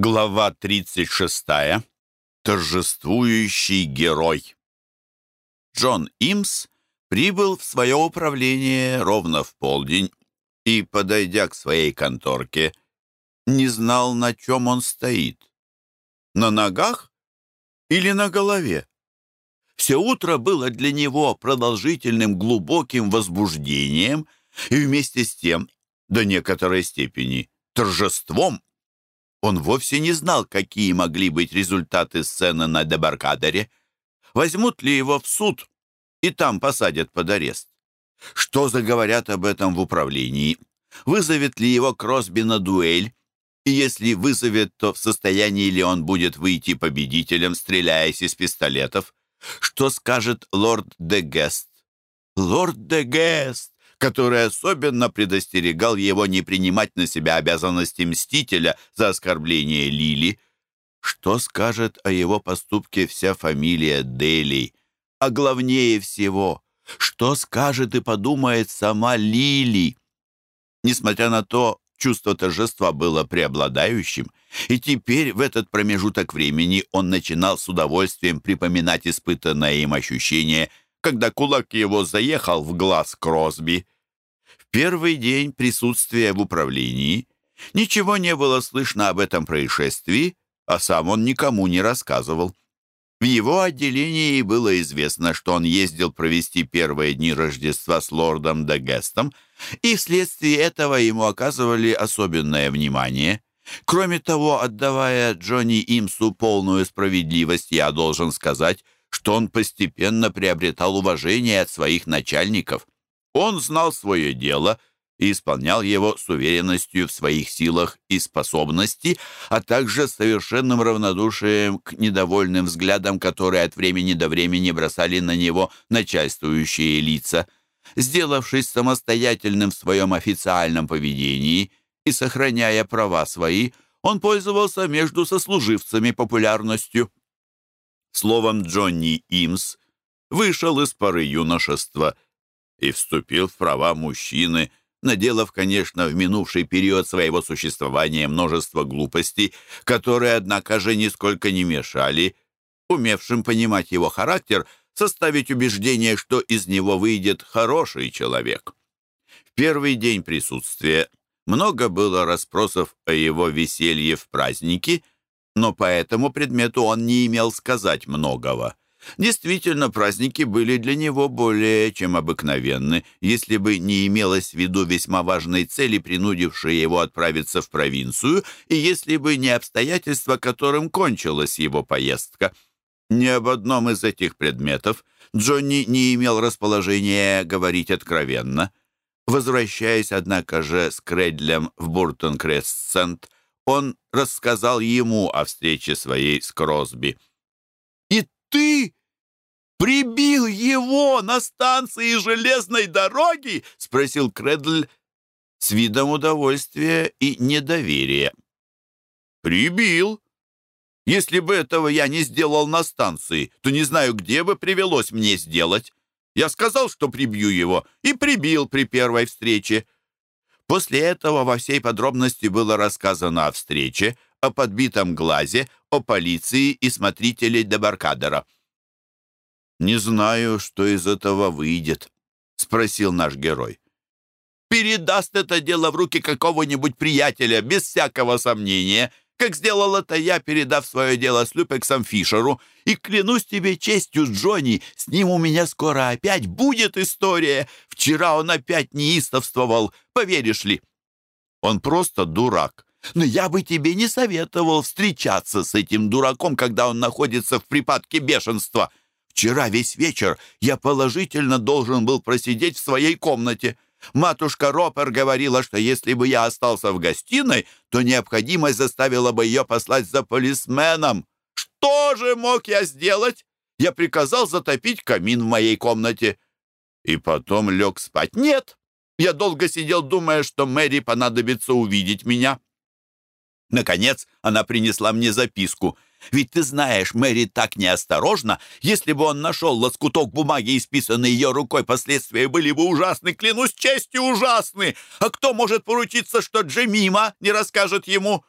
Глава 36. Торжествующий герой. Джон Имс прибыл в свое управление ровно в полдень и, подойдя к своей конторке, не знал, на чем он стоит. На ногах или на голове? Все утро было для него продолжительным глубоким возбуждением и вместе с тем, до некоторой степени, торжеством он вовсе не знал, какие могли быть результаты сцены на Дебаркадере. Возьмут ли его в суд и там посадят под арест? Что заговорят об этом в управлении? Вызовет ли его Кросби на дуэль? И если вызовет, то в состоянии ли он будет выйти победителем, стреляясь из пистолетов? Что скажет лорд де Гест? Лорд де Гест! Который особенно предостерегал его не принимать на себя обязанности мстителя за оскорбление Лили. Что скажет о его поступке вся фамилия Дели? А главнее всего, что скажет и подумает сама Лили? Несмотря на то, чувство торжества было преобладающим, и теперь в этот промежуток времени он начинал с удовольствием припоминать испытанное им ощущение – когда кулак его заехал в глаз Кросби. В первый день присутствия в управлении ничего не было слышно об этом происшествии, а сам он никому не рассказывал. В его отделении было известно, что он ездил провести первые дни Рождества с лордом Дегестом, и вследствие этого ему оказывали особенное внимание. Кроме того, отдавая Джонни Имсу полную справедливость, я должен сказать, что он постепенно приобретал уважение от своих начальников. Он знал свое дело и исполнял его с уверенностью в своих силах и способности, а также с совершенным равнодушием к недовольным взглядам, которые от времени до времени бросали на него начальствующие лица. Сделавшись самостоятельным в своем официальном поведении и сохраняя права свои, он пользовался между сослуживцами популярностью. Словом, Джонни Имс вышел из поры юношества и вступил в права мужчины, наделав, конечно, в минувший период своего существования множество глупостей, которые, однако же, нисколько не мешали, умевшим понимать его характер, составить убеждение, что из него выйдет хороший человек. В первый день присутствия много было расспросов о его веселье в праздники – но по этому предмету он не имел сказать многого. Действительно, праздники были для него более чем обыкновенны, если бы не имелось в виду весьма важной цели, принудившей его отправиться в провинцию, и если бы не обстоятельства, которым кончилась его поездка. Ни об одном из этих предметов Джонни не имел расположения говорить откровенно. Возвращаясь, однако же, с Кредлем в Буртон-Кресцент, он рассказал ему о встрече своей с Кросби. «И ты прибил его на станции железной дороги?» — спросил Кредль с видом удовольствия и недоверия. «Прибил. Если бы этого я не сделал на станции, то не знаю, где бы привелось мне сделать. Я сказал, что прибью его, и прибил при первой встрече. После этого во всей подробности было рассказано о встрече, о подбитом глазе, о полиции и смотрителе Дебаркадера. «Не знаю, что из этого выйдет», — спросил наш герой. «Передаст это дело в руки какого-нибудь приятеля, без всякого сомнения», как сделал это я, передав свое дело с Люпексом Фишеру. И клянусь тебе честью, Джонни, с ним у меня скоро опять будет история. Вчера он опять неистовствовал, поверишь ли? Он просто дурак. Но я бы тебе не советовал встречаться с этим дураком, когда он находится в припадке бешенства. Вчера весь вечер я положительно должен был просидеть в своей комнате. Матушка Ропер говорила, что если бы я остался в гостиной, то необходимость заставила бы ее послать за полисменом. Что же мог я сделать? Я приказал затопить камин в моей комнате. И потом лег спать. Нет, я долго сидел, думая, что Мэри понадобится увидеть меня. Наконец она принесла мне записку — ведь ты знаешь, Мэри так неосторожна. Если бы он нашел лоскуток бумаги, исписанный ее рукой, последствия были бы ужасны. Клянусь честью, ужасны. А кто может поручиться, что Джемима не расскажет ему?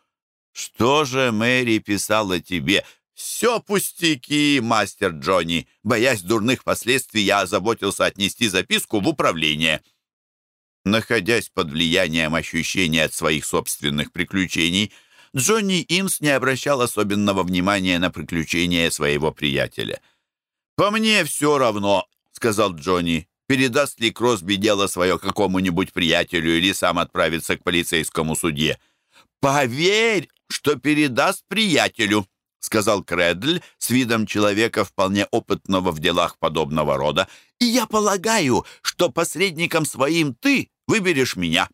«Что же Мэри писала тебе?» «Все пустяки, мастер Джонни. Боясь дурных последствий, я озаботился отнести записку в управление». Находясь под влиянием ощущения от своих собственных приключений, Джонни Имс не обращал особенного внимания на приключения своего приятеля. «По мне все равно», — сказал Джонни. «Передаст ли Кросби дело свое какому-нибудь приятелю или сам отправится к полицейскому судье?» «Поверь, что передаст приятелю», — сказал Кредль с видом человека, вполне опытного в делах подобного рода. «И я полагаю, что посредником своим ты выберешь меня.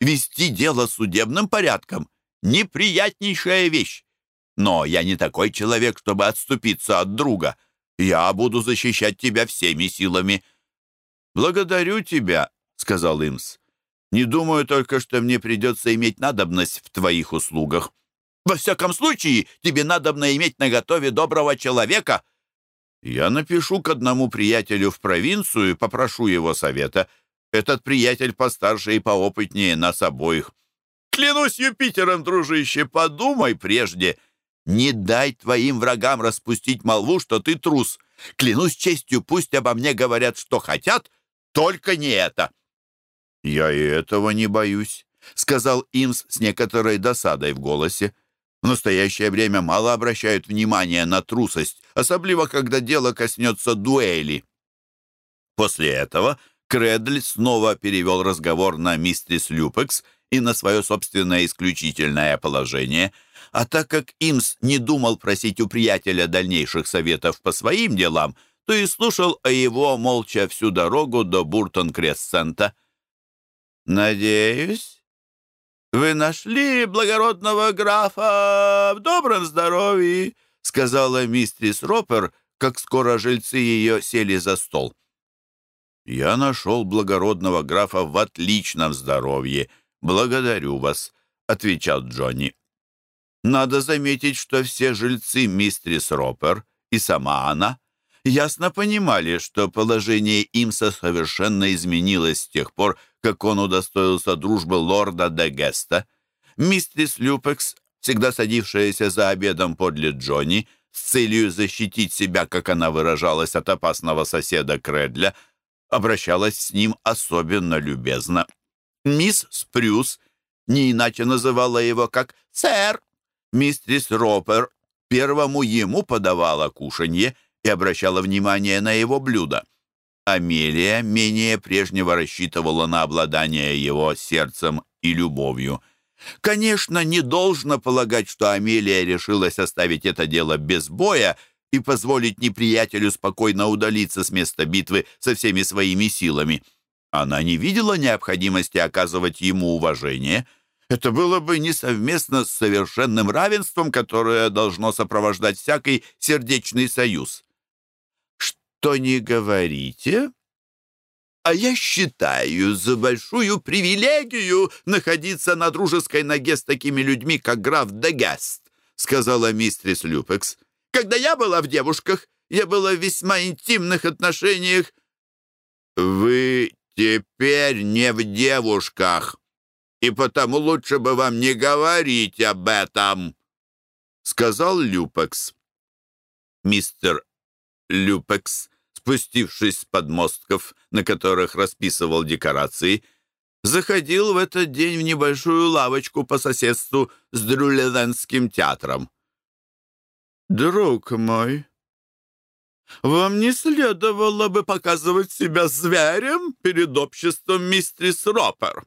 Вести дело судебным порядком — неприятнейшая вещь. Но я не такой человек, чтобы отступиться от друга. Я буду защищать тебя всеми силами». «Благодарю тебя», — сказал Имс. «Не думаю только, что мне придется иметь надобность в твоих услугах». Во всяком случае, тебе надобно иметь наготове доброго человека. Я напишу к одному приятелю в провинцию и попрошу его совета. Этот приятель постарше и поопытнее нас обоих. Клянусь Юпитером, дружище, подумай прежде. Не дай твоим врагам распустить молву, что ты трус. Клянусь честью, пусть обо мне говорят, что хотят, только не это. Я и этого не боюсь, сказал Имс с некоторой досадой в голосе. В настоящее время мало обращают внимания на трусость, особенно когда дело коснется дуэли. После этого Кредль снова перевел разговор на мистерис Люпекс и на свое собственное исключительное положение, а так как Имс не думал просить у приятеля дальнейших советов по своим делам, то и слушал о его молча всю дорогу до Буртон-Крессента. «Надеюсь, «Вы нашли благородного графа в добром здоровье», сказала мистрис Ропер, как скоро жильцы ее сели за стол. «Я нашел благородного графа в отличном здоровье. Благодарю вас», — отвечал Джонни. Надо заметить, что все жильцы мистрис Ропер и сама она ясно понимали, что положение Имса совершенно изменилось с тех пор, как он удостоился дружбы лорда де Геста. Мистрис Люпекс, всегда садившаяся за обедом подле Джонни, с целью защитить себя, как она выражалась, от опасного соседа Кредля, обращалась с ним особенно любезно. Мисс Спрюс не иначе называла его как «сэр». Мистрис Ропер первому ему подавала кушанье, и обращала внимание на его блюдо. Амелия менее прежнего рассчитывала на обладание его сердцем и любовью. Конечно, не должно полагать, что Амелия решилась оставить это дело без боя и позволить неприятелю спокойно удалиться с места битвы со всеми своими силами. Она не видела необходимости оказывать ему уважение. Это было бы несовместно с совершенным равенством, которое должно сопровождать всякий сердечный союз что не говорите, а я считаю за большую привилегию находиться на дружеской ноге с такими людьми, как граф Дегест, сказала мистрис Люпекс. Когда я была в девушках, я была в весьма интимных отношениях. Вы теперь не в девушках, и потому лучше бы вам не говорить об этом, сказал Люпекс. Мистер Люпекс спустившись с подмостков, на которых расписывал декорации, заходил в этот день в небольшую лавочку по соседству с Дрюлевенским театром. «Друг мой, вам не следовало бы показывать себя зверем перед обществом мистрис Ропер.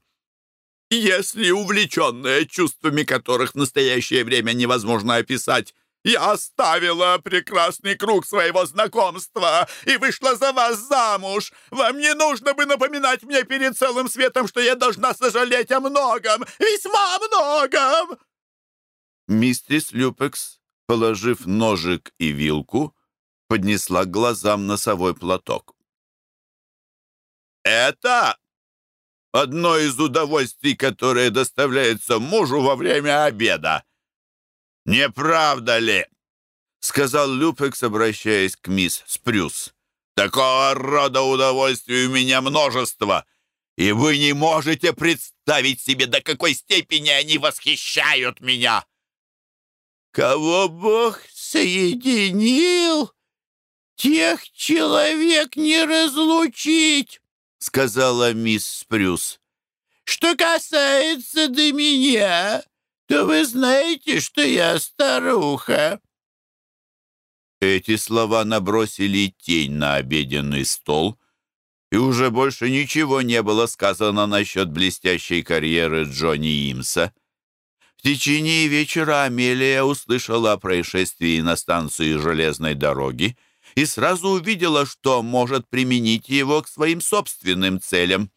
Если увлеченная чувствами которых в настоящее время невозможно описать, я оставила прекрасный круг своего знакомства и вышла за вас замуж. Вам не нужно бы напоминать мне перед целым светом, что я должна сожалеть о многом, весьма многом!» Мистрис Люпекс, положив ножик и вилку, поднесла к глазам носовой платок. «Это одно из удовольствий, которое доставляется мужу во время обеда. «Не правда ли?» — сказал Люпекс, обращаясь к мисс Спрюс. «Такого рода удовольствий у меня множество, и вы не можете представить себе, до какой степени они восхищают меня. Кого Бог соединил, тех человек не разлучить, сказала мисс Спрюс. Что касается до меня, то вы знаете, что я старуха. Эти слова набросили тень на обеденный стол, и уже больше ничего не было сказано насчет блестящей карьеры Джонни Имса. В течение вечера Амелия услышала о происшествии на станции железной дороги и сразу увидела, что может применить его к своим собственным целям.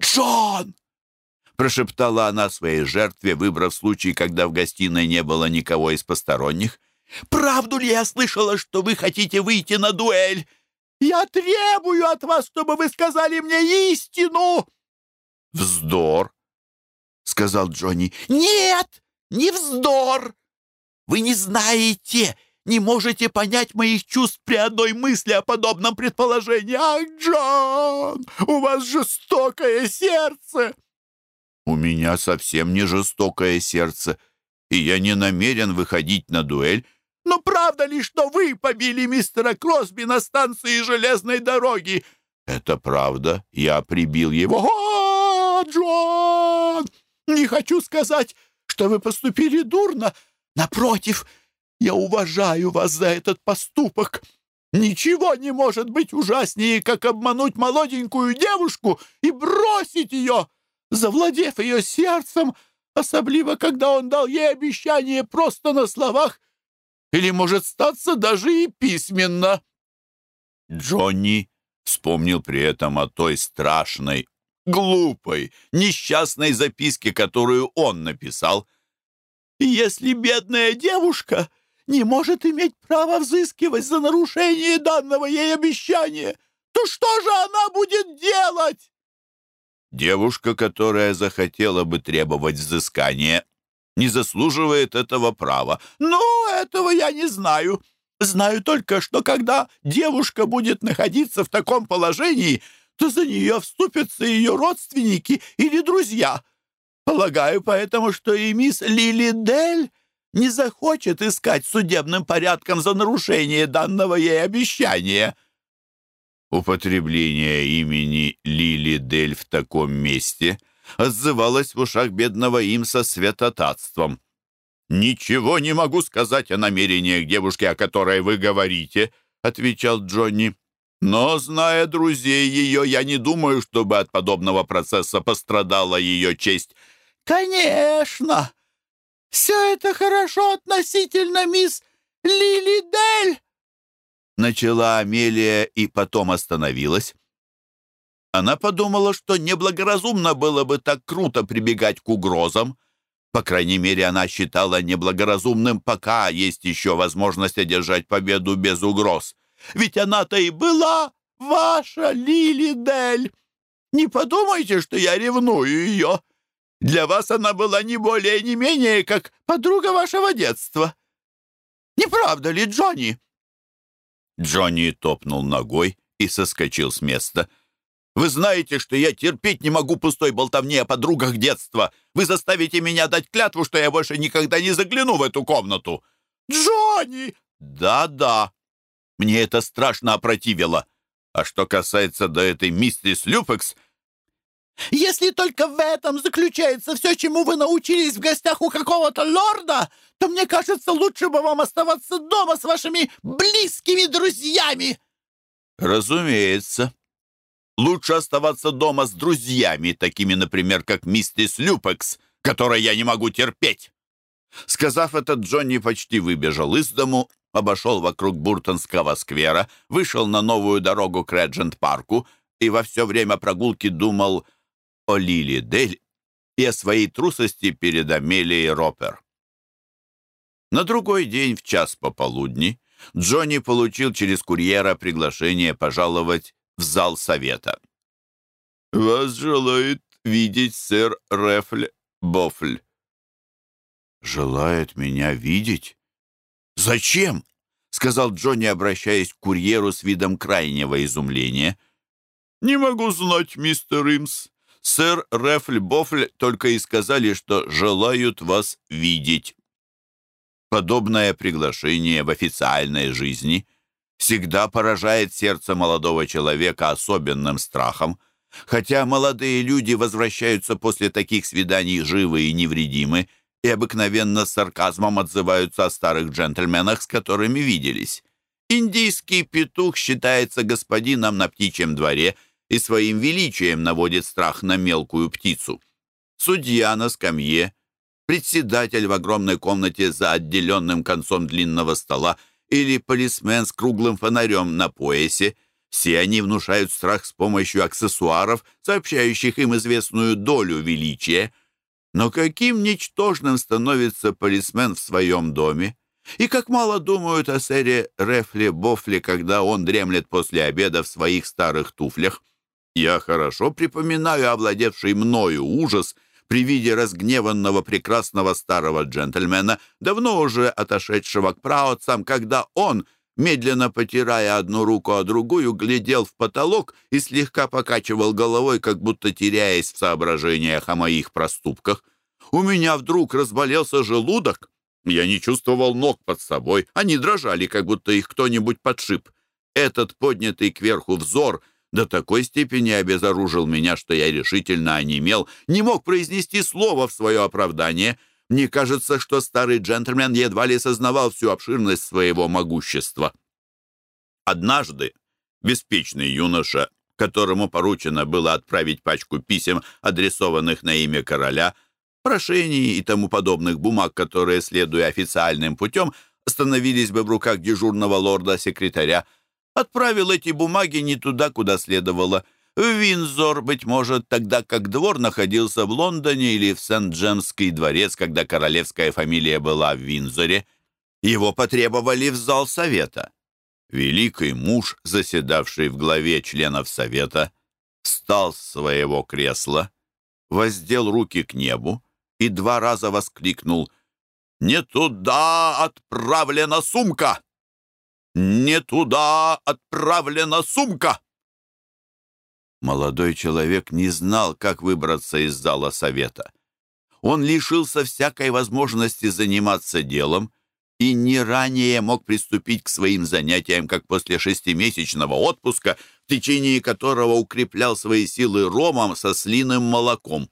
«Джон!» — прошептала она своей жертве, выбрав случай, когда в гостиной не было никого из посторонних. Правду ли я слышала, что вы хотите выйти на дуэль? Я требую от вас, чтобы вы сказали мне истину!» «Вздор!» — сказал Джонни. «Нет, не вздор! Вы не знаете, не можете понять моих чувств при одной мысли о подобном предположении. Ах, Джон, у вас жестокое сердце!» «У меня совсем не жестокое сердце, и я не намерен выходить на дуэль но правда ли, что вы побили мистера Кросби на станции железной дороги?» «Это правда. Я прибил его». «О, Джон! Не хочу сказать, что вы поступили дурно. Напротив, я уважаю вас за этот поступок. Ничего не может быть ужаснее, как обмануть молоденькую девушку и бросить ее, завладев ее сердцем, особливо, когда он дал ей обещание просто на словах или, может, статься даже и письменно». Джонни вспомнил при этом о той страшной, глупой, несчастной записке, которую он написал. «Если бедная девушка не может иметь права взыскивать за нарушение данного ей обещания, то что же она будет делать?» Девушка, которая захотела бы требовать взыскания, не заслуживает этого права. Но этого я не знаю. Знаю только, что когда девушка будет находиться в таком положении, то за нее вступятся ее родственники или друзья. Полагаю поэтому, что и мисс Лили Дель не захочет искать судебным порядком за нарушение данного ей обещания. Употребление имени Лили Дель в таком месте — отзывалось в ушах бедного имса святотатством. «Ничего не могу сказать о намерениях девушки, о которой вы говорите», — отвечал Джонни. «Но, зная друзей ее, я не думаю, чтобы от подобного процесса пострадала ее честь». «Конечно! Все это хорошо относительно мисс Лили Дель!» Начала Амелия и потом остановилась. Она подумала, что неблагоразумно было бы так круто прибегать к угрозам. По крайней мере, она считала неблагоразумным, пока есть еще возможность одержать победу без угроз. Ведь она-то и была ваша Лили Дель. Не подумайте, что я ревную ее. Для вас она была не более, не менее, как подруга вашего детства. Не правда ли, Джонни?» Джонни топнул ногой и соскочил с места — вы знаете, что я терпеть не могу пустой болтовни о подругах детства. Вы заставите меня дать клятву, что я больше никогда не загляну в эту комнату. Джонни! Да-да. Мне это страшно опротивило. А что касается до этой миссис Люпекс, если только в этом заключается все, чему вы научились в гостях у какого-то лорда, то, мне кажется, лучше бы вам оставаться дома с вашими близкими друзьями. Разумеется. Лучше оставаться дома с друзьями, такими, например, как миссис Люпекс, которой я не могу терпеть. Сказав это, Джонни почти выбежал из дому, обошел вокруг Буртонского сквера, вышел на новую дорогу к Реджент-парку и во все время прогулки думал о Лили Дель и о своей трусости перед Амелией Ропер. На другой день в час пополудни Джонни получил через курьера приглашение пожаловать в зал совета. «Вас желает видеть сэр Рефль Бофль». «Желает меня видеть? Зачем?» — сказал Джонни, обращаясь к курьеру с видом крайнего изумления. «Не могу знать, мистер Имс. Сэр Рефль Бофль только и сказали, что желают вас видеть». Подобное приглашение в официальной жизни всегда поражает сердце молодого человека особенным страхом, хотя молодые люди возвращаются после таких свиданий живы и невредимы и обыкновенно с сарказмом отзываются о старых джентльменах, с которыми виделись. Индийский петух считается господином на птичьем дворе и своим величием наводит страх на мелкую птицу. Судья на скамье, председатель в огромной комнате за отделенным концом длинного стола или полисмен с круглым фонарем на поясе – все они внушают страх с помощью аксессуаров, сообщающих им известную долю величия. Но каким ничтожным становится полисмен в своем доме? И как мало думают о сэре Рефле Бофле, когда он дремлет после обеда в своих старых туфлях. Я хорошо припоминаю овладевший мною ужас при виде разгневанного прекрасного старого джентльмена, давно уже отошедшего к праотцам, когда он, медленно потирая одну руку, а другую, глядел в потолок и слегка покачивал головой, как будто теряясь в соображениях о моих проступках. У меня вдруг разболелся желудок, я не чувствовал ног под собой. Они дрожали, как будто их кто-нибудь подшип. Этот поднятый кверху взор до такой степени обезоружил меня, что я решительно онемел, не мог произнести слова в свое оправдание. Мне кажется, что старый джентльмен едва ли сознавал всю обширность своего могущества. Однажды беспечный юноша, которому поручено было отправить пачку писем, адресованных на имя короля, прошений и тому подобных бумаг, которые, следуя официальным путем, становились бы в руках дежурного лорда-секретаря, отправил эти бумаги не туда, куда следовало. В Винзор, быть может, тогда как двор находился в Лондоне или в Сент-Джемский дворец, когда королевская фамилия была в Винзоре. Его потребовали в зал совета. Великий муж, заседавший в главе членов совета, встал с своего кресла, воздел руки к небу, и два раза воскликнул «Не туда отправлена сумка! Не туда отправлена сумка!» Молодой человек не знал, как выбраться из зала совета. Он лишился всякой возможности заниматься делом и не ранее мог приступить к своим занятиям, как после шестимесячного отпуска, в течение которого укреплял свои силы ромом со слиным молоком.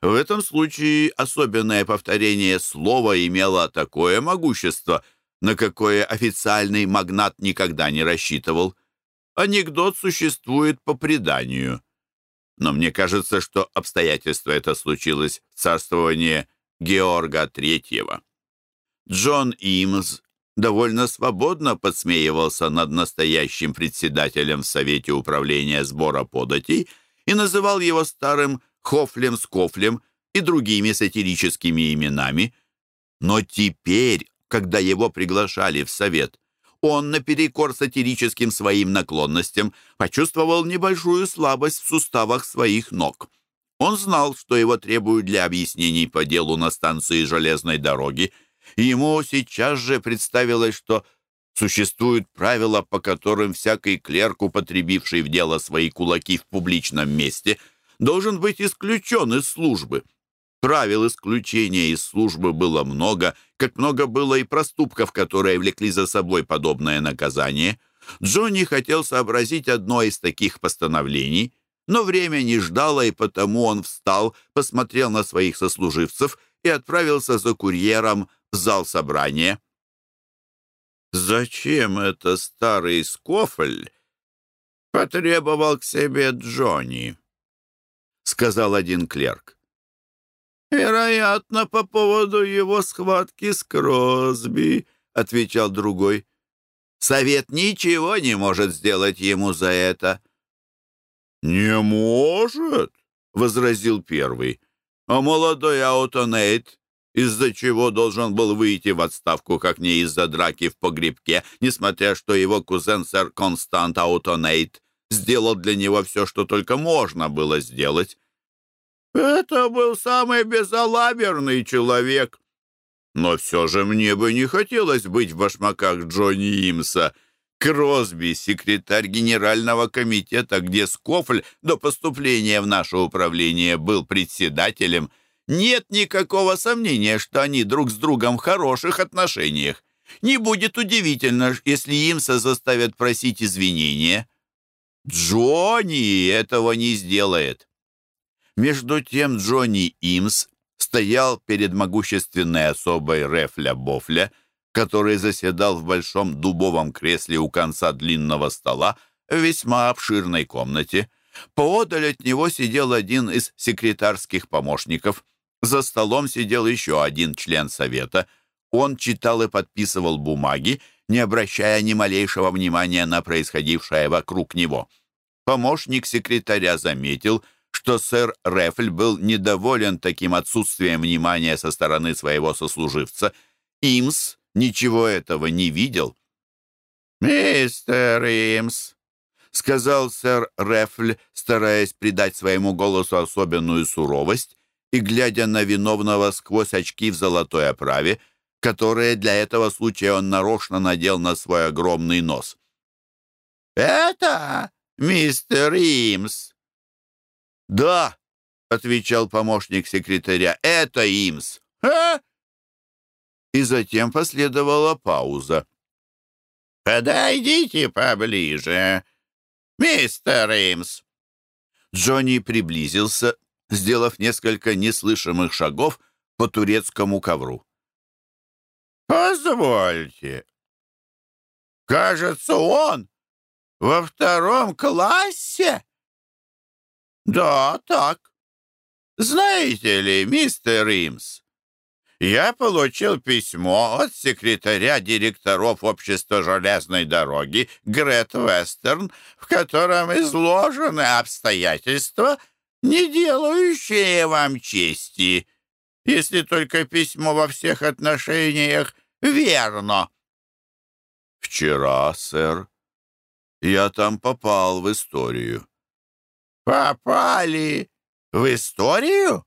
В этом случае особенное повторение слова имело такое могущество, на какое официальный магнат никогда не рассчитывал. Анекдот существует по преданию. Но мне кажется, что обстоятельство это случилось в царствовании Георга Третьего. Джон Имс довольно свободно подсмеивался над настоящим председателем в Совете управления сбора податей и называл его старым Хофлем с Кофлем и другими сатирическими именами. Но теперь, когда его приглашали в совет, он, наперекор сатирическим своим наклонностям, почувствовал небольшую слабость в суставах своих ног. Он знал, что его требуют для объяснений по делу на станции железной дороги, и ему сейчас же представилось, что существуют правила, по которым всякий клерк, употребивший в дело свои кулаки в публичном месте – должен быть исключен из службы. Правил исключения из службы было много, как много было и проступков, которые влекли за собой подобное наказание. Джонни хотел сообразить одно из таких постановлений, но время не ждало, и потому он встал, посмотрел на своих сослуживцев и отправился за курьером в зал собрания. «Зачем это старый скофль?» — потребовал к себе Джонни. — сказал один клерк. «Вероятно, по поводу его схватки с Кросби», — отвечал другой. «Совет ничего не может сделать ему за это». «Не может», — возразил первый. «А молодой Аутонейт, из-за чего должен был выйти в отставку, как не из-за драки в погребке, несмотря что его кузен сэр Констант Аутонейт сделал для него все, что только можно было сделать. Это был самый безалаберный человек. Но все же мне бы не хотелось быть в башмаках Джонни Имса. Кросби, секретарь генерального комитета, где Скофль до поступления в наше управление был председателем, нет никакого сомнения, что они друг с другом в хороших отношениях. Не будет удивительно, если Имса заставят просить извинения. Джонни этого не сделает. Между тем Джонни Имс стоял перед могущественной особой Рефля Бофля, который заседал в большом дубовом кресле у конца длинного стола в весьма обширной комнате. Поодаль от него сидел один из секретарских помощников. За столом сидел еще один член совета. Он читал и подписывал бумаги, не обращая ни малейшего внимания на происходившее вокруг него. Помощник секретаря заметил, что сэр Рефль был недоволен таким отсутствием внимания со стороны своего сослуживца. Имс ничего этого не видел. «Мистер Имс», — сказал сэр Рефль, стараясь придать своему голосу особенную суровость и глядя на виновного сквозь очки в золотой оправе, которые для этого случая он нарочно надел на свой огромный нос. «Это мистер Имс?» «Да», — отвечал помощник секретаря, — «это Имс». «А?» И затем последовала пауза. «Подойдите поближе, мистер Имс». Джонни приблизился, сделав несколько неслышимых шагов по турецкому ковру. «Позвольте. Кажется, он во втором классе?» «Да, так. Знаете ли, мистер Имс, я получил письмо от секретаря директоров Общества железной дороги Грет Вестерн, в котором изложены обстоятельства, не делающие вам чести, если только письмо во всех отношениях верно». «Вчера, сэр, я там попал в историю». «Попали в историю?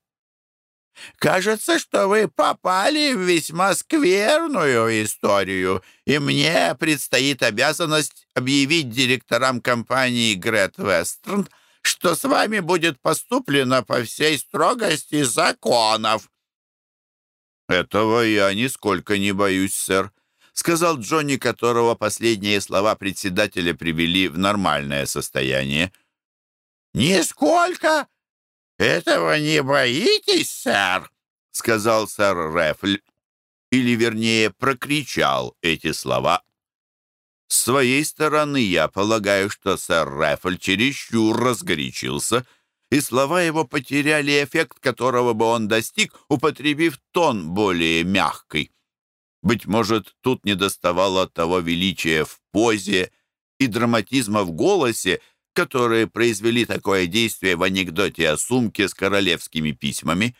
Кажется, что вы попали в весьма скверную историю, и мне предстоит обязанность объявить директорам компании Грет Вестерн, что с вами будет поступлено по всей строгости законов». «Этого я нисколько не боюсь, сэр», — сказал Джонни, которого последние слова председателя привели в нормальное состояние. «Нисколько этого не боитесь, сэр?» — сказал сэр Рефль, или, вернее, прокричал эти слова. С своей стороны, я полагаю, что сэр Рефль чересчур разгорячился, и слова его потеряли эффект, которого бы он достиг, употребив тон более мягкий. Быть может, тут недоставало того величия в позе и драматизма в голосе, которые произвели такое действие в анекдоте о сумке с королевскими письмами.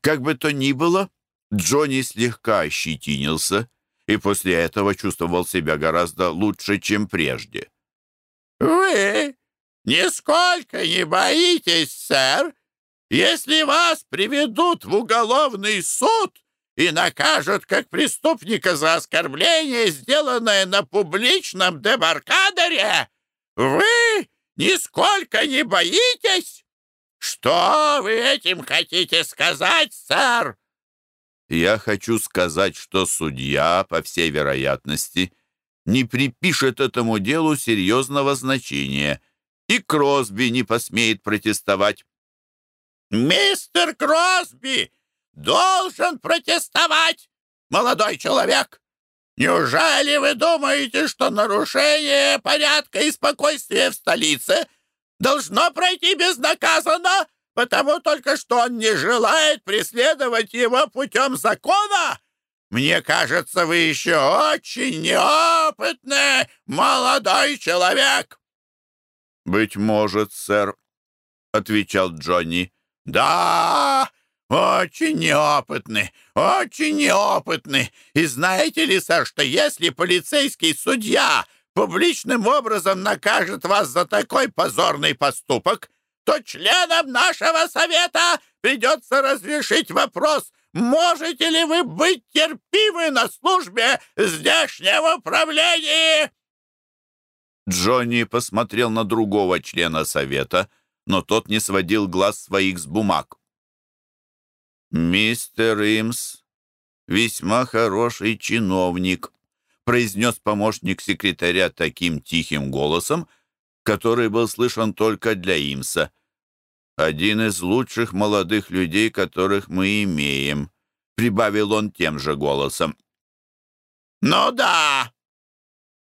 Как бы то ни было, Джонни слегка ощетинился и после этого чувствовал себя гораздо лучше, чем прежде. «Вы нисколько не боитесь, сэр, если вас приведут в уголовный суд и накажут как преступника за оскорбление, сделанное на публичном дебаркадере? Вы нисколько не боитесь? Что вы этим хотите сказать, сэр?» «Я хочу сказать, что судья, по всей вероятности, не припишет этому делу серьезного значения, и Кросби не посмеет протестовать». «Мистер Кросби должен протестовать, молодой человек!» Неужели вы думаете, что нарушение порядка и спокойствия в столице должно пройти безнаказанно, потому только что он не желает преследовать его путем закона? Мне кажется, вы еще очень неопытный молодой человек». «Быть может, сэр», — отвечал Джонни. «Да, очень неопытный, очень неопытный. И знаете ли, сэр, что если полицейский судья публичным образом накажет вас за такой позорный поступок, то членам нашего совета придется разрешить вопрос, можете ли вы быть терпимы на службе здешнего правления?» Джонни посмотрел на другого члена совета, но тот не сводил глаз своих с бумаг. «Мистер Имс весьма хороший чиновник», произнес помощник секретаря таким тихим голосом, который был слышен только для Имса. «Один из лучших молодых людей, которых мы имеем», — прибавил он тем же голосом. «Ну да,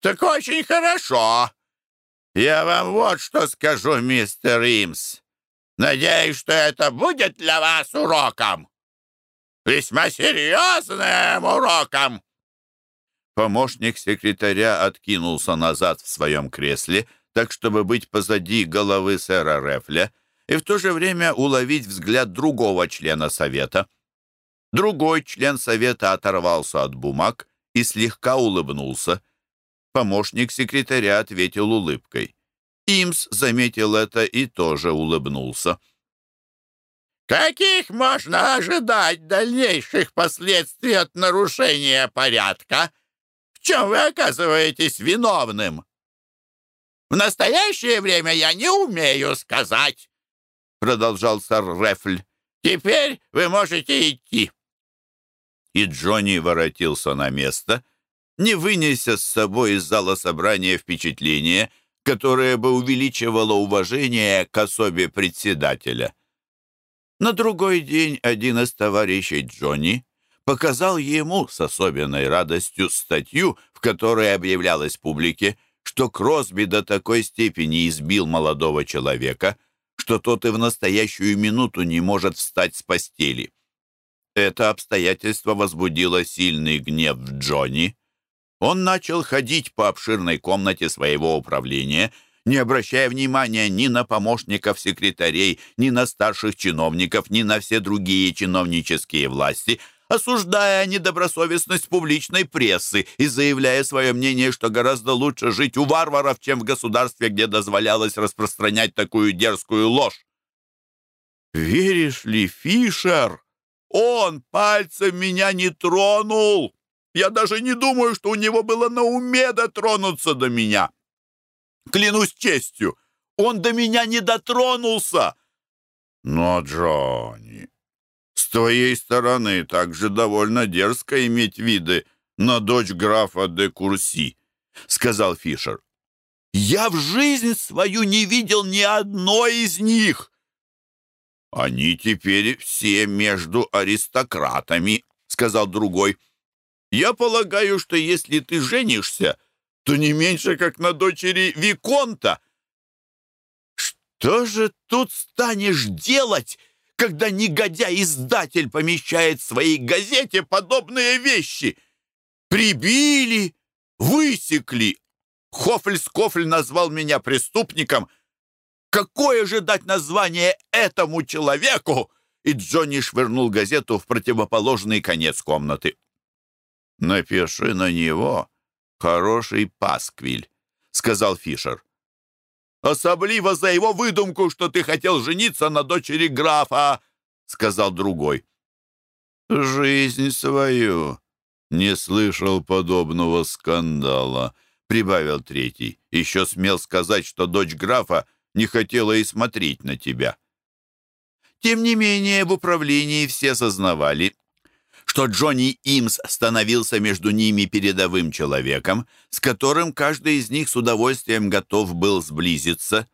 так очень хорошо. Я вам вот что скажу, мистер Имс. Надеюсь, что это будет для вас уроком. Весьма серьезным уроком». Помощник секретаря откинулся назад в своем кресле, так, чтобы быть позади головы сэра Рефля, и в то же время уловить взгляд другого члена совета. Другой член совета оторвался от бумаг и слегка улыбнулся. Помощник секретаря ответил улыбкой. Имс заметил это и тоже улыбнулся. «Каких можно ожидать дальнейших последствий от нарушения порядка?» чем вы оказываетесь виновным?» «В настоящее время я не умею сказать», — продолжал сэр Рефль. «Теперь вы можете идти». И Джонни воротился на место, не вынеся с собой из зала собрания впечатление, которое бы увеличивало уважение к особе председателя. На другой день один из товарищей Джонни показал ему с особенной радостью статью, в которой объявлялось публике, что Кросби до такой степени избил молодого человека, что тот и в настоящую минуту не может встать с постели. Это обстоятельство возбудило сильный гнев в Джонни. Он начал ходить по обширной комнате своего управления, не обращая внимания ни на помощников секретарей, ни на старших чиновников, ни на все другие чиновнические власти, осуждая недобросовестность публичной прессы и заявляя свое мнение, что гораздо лучше жить у варваров, чем в государстве, где дозволялось распространять такую дерзкую ложь. «Веришь ли, Фишер? Он пальцем меня не тронул! Я даже не думаю, что у него было на уме дотронуться до меня. Клянусь честью, он до меня не дотронулся!» «Но, Джонни, твоей стороны также довольно дерзко иметь виды на дочь графа де Курси», — сказал Фишер. «Я в жизнь свою не видел ни одной из них!» «Они теперь все между аристократами», — сказал другой. «Я полагаю, что если ты женишься, то не меньше, как на дочери Виконта». «Что же тут станешь делать?» когда негодяй-издатель помещает в своей газете подобные вещи. Прибили, высекли. Хофль-скофль назвал меня преступником. Какое же дать название этому человеку? И Джонни швырнул газету в противоположный конец комнаты. «Напиши на него хороший пасквиль», — сказал Фишер. Особливо за его выдумку, что ты хотел жениться на дочери графа, — сказал другой. Жизнь свою не слышал подобного скандала, — прибавил третий. Еще смел сказать, что дочь графа не хотела и смотреть на тебя. Тем не менее, в управлении все сознавали, что Джонни Имс становился между ними передовым человеком, с которым каждый из них с удовольствием готов был сблизиться.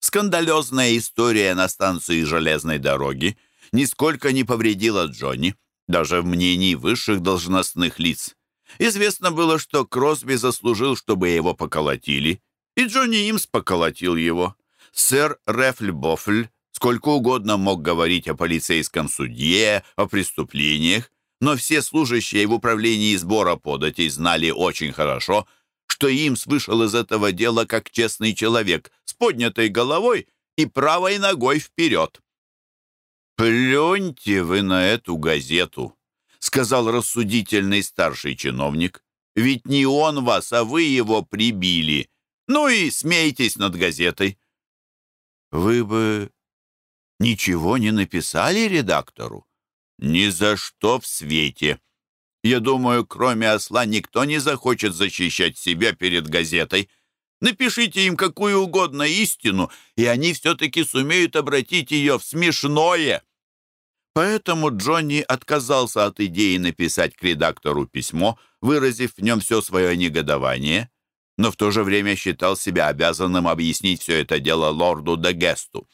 Скандалезная история на станции железной дороги нисколько не повредила Джонни, даже в мнении высших должностных лиц. Известно было, что Кросби заслужил, чтобы его поколотили, и Джонни Имс поколотил его. Сэр Рефль Бофль сколько угодно мог говорить о полицейском судье, о преступлениях, но все служащие в управлении сбора податей знали очень хорошо, что Имс вышел из этого дела как честный человек, с поднятой головой и правой ногой вперед. «Плюньте вы на эту газету», — сказал рассудительный старший чиновник. «Ведь не он вас, а вы его прибили. Ну и смейтесь над газетой». «Вы бы ничего не написали редактору?» Ни за что в свете. Я думаю, кроме осла никто не захочет защищать себя перед газетой. Напишите им какую угодно истину, и они все-таки сумеют обратить ее в смешное. Поэтому Джонни отказался от идеи написать к редактору письмо, выразив в нем все свое негодование, но в то же время считал себя обязанным объяснить все это дело лорду де Гесту.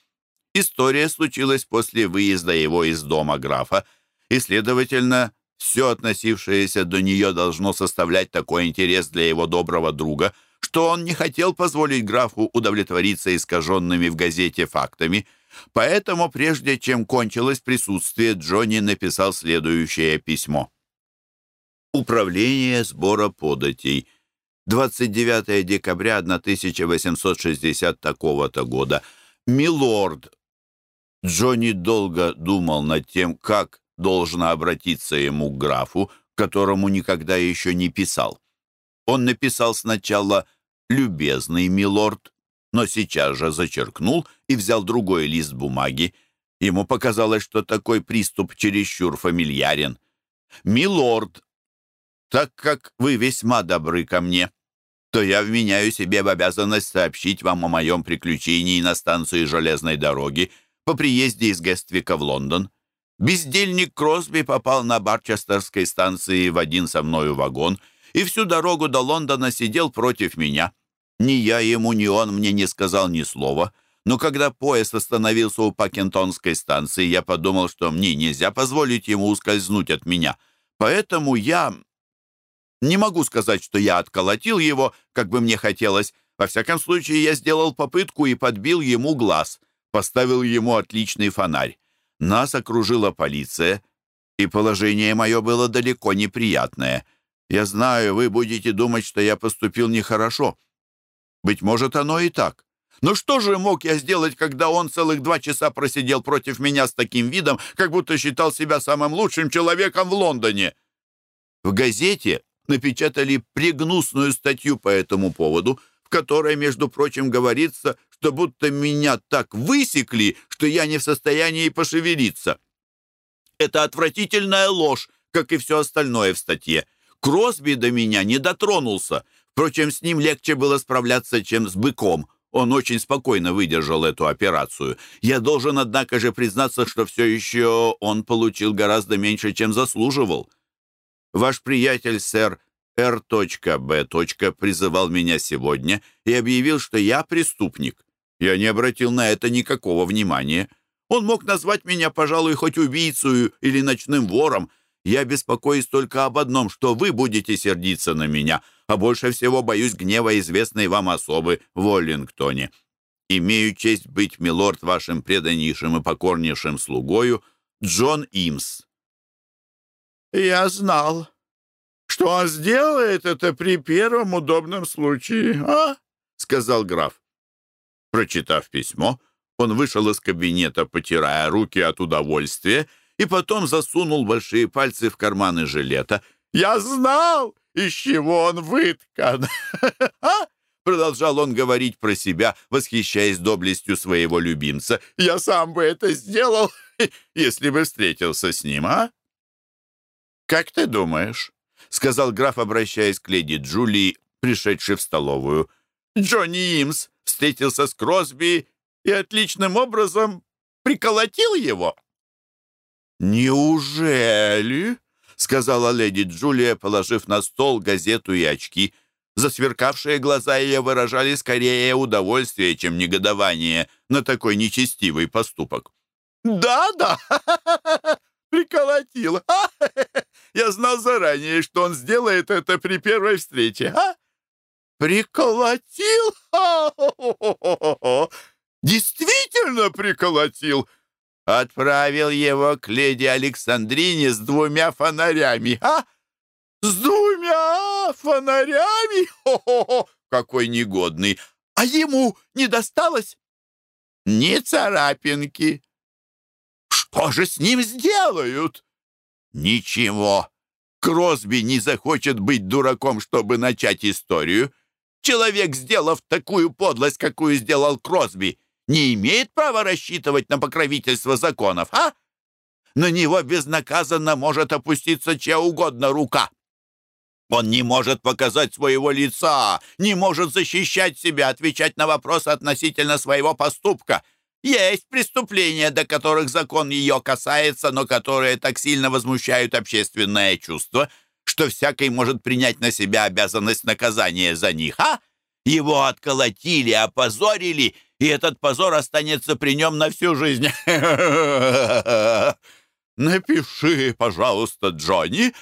История случилась после выезда его из дома графа, и, следовательно, все относившееся до нее должно составлять такой интерес для его доброго друга, что он не хотел позволить графу удовлетвориться искаженными в газете фактами – Поэтому, прежде чем кончилось присутствие, Джонни написал следующее письмо. Управление сбора податей. 29 декабря 1860 такого-то года. Милорд. Джонни долго думал над тем, как должно обратиться ему к графу, которому никогда еще не писал. Он написал сначала «любезный милорд», но сейчас же зачеркнул и взял другой лист бумаги. Ему показалось, что такой приступ чересчур фамильярен. «Милорд, так как вы весьма добры ко мне, то я вменяю себе в обязанность сообщить вам о моем приключении на станции железной дороги по приезде из Гествика в Лондон. Бездельник Кросби попал на Барчестерской станции в один со мною вагон и всю дорогу до Лондона сидел против меня. Ни я ему, ни он мне не сказал ни слова. Но когда поезд остановился у Пакентонской станции, я подумал, что мне нельзя позволить ему ускользнуть от меня. Поэтому я... Не могу сказать, что я отколотил его, как бы мне хотелось. Во всяком случае, я сделал попытку и подбил ему глаз. Поставил ему отличный фонарь. Нас окружила полиция, и положение мое было далеко неприятное. Я знаю, вы будете думать, что я поступил нехорошо. Быть может, оно и так. Но что же мог я сделать, когда он целых два часа просидел против меня с таким видом, как будто считал себя самым лучшим человеком в Лондоне? В газете напечатали пригнусную статью по этому поводу, в которой, между прочим, говорится, что будто меня так высекли, что я не в состоянии пошевелиться. Это отвратительная ложь, как и все остальное в статье. Кросби до меня не дотронулся. Впрочем, с ним легче было справляться, чем с быком. Он очень спокойно выдержал эту операцию. Я должен, однако же, признаться, что все еще он получил гораздо меньше, чем заслуживал. Ваш приятель, сэр Р.Б. призывал меня сегодня и объявил, что я преступник. Я не обратил на это никакого внимания. Он мог назвать меня, пожалуй, хоть убийцей или ночным вором, я беспокоюсь только об одном, что вы будете сердиться на меня, а больше всего боюсь гнева известной вам особы в Оллингтоне. Имею честь быть, милорд, вашим преданнейшим и покорнейшим слугою, Джон Имс». «Я знал, что он сделает это при первом удобном случае, а?» — сказал граф. Прочитав письмо, он вышел из кабинета, потирая руки от удовольствия, и потом засунул большие пальцы в карманы жилета. «Я знал, из чего он выткан!» а? Продолжал он говорить про себя, восхищаясь доблестью своего любимца. «Я сам бы это сделал, если бы встретился с ним, а?» «Как ты думаешь?» — сказал граф, обращаясь к леди Джулии, пришедшей в столовую. «Джонни Имс встретился с Кросби и отличным образом приколотил его». «Неужели?» — сказала леди Джулия, положив на стол газету и очки. Засверкавшие глаза ее выражали скорее удовольствие, чем негодование на такой нечестивый поступок. «Да-да, приколотил. Я знал заранее, что он сделает это при первой встрече. А? Приколотил? Действительно приколотил!» отправил его к леди Александрине с двумя фонарями. А? С двумя фонарями? Хо-хо-хо! Какой негодный! А ему не досталось? Ни царапинки. Что же с ним сделают? Ничего. Кросби не захочет быть дураком, чтобы начать историю. Человек, сделав такую подлость, какую сделал Кросби, не имеет права рассчитывать на покровительство законов, а? На него безнаказанно может опуститься чья угодно рука. Он не может показать своего лица, не может защищать себя, отвечать на вопросы относительно своего поступка. Есть преступления, до которых закон ее касается, но которые так сильно возмущают общественное чувство, что всякий может принять на себя обязанность наказания за них, а? Его отколотили, опозорили, и этот позор останется при нем на всю жизнь. Напиши, пожалуйста, Джонни,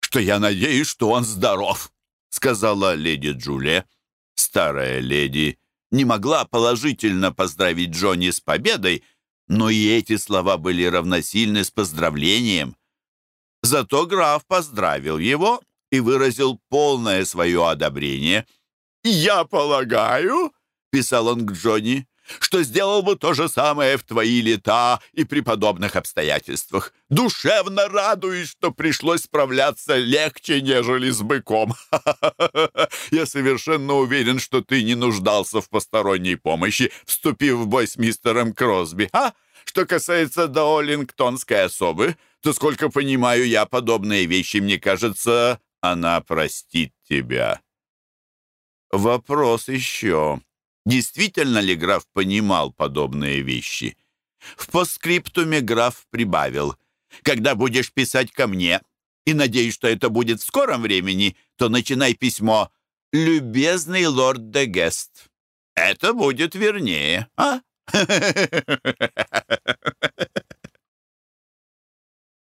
что я надеюсь, что он здоров, сказала леди Джулия. Старая леди не могла положительно поздравить Джонни с победой, но и эти слова были равносильны с поздравлением. Зато граф поздравил его и выразил полное свое одобрение. «Я полагаю», — писал он к Джонни, что сделал бы то же самое в твои лета и при подобных обстоятельствах. Душевно радуюсь, что пришлось справляться легче, нежели с быком. Я совершенно уверен, что ты не нуждался в посторонней помощи, вступив в бой с мистером Кросби. А что касается Даолингтонской особы, то, сколько понимаю я, подобные вещи, мне кажется, она простит тебя. Вопрос еще. Действительно ли граф понимал подобные вещи? В постскриптуме граф прибавил. «Когда будешь писать ко мне, и надеюсь, что это будет в скором времени, то начинай письмо «Любезный лорд де Гест». Это будет вернее, а?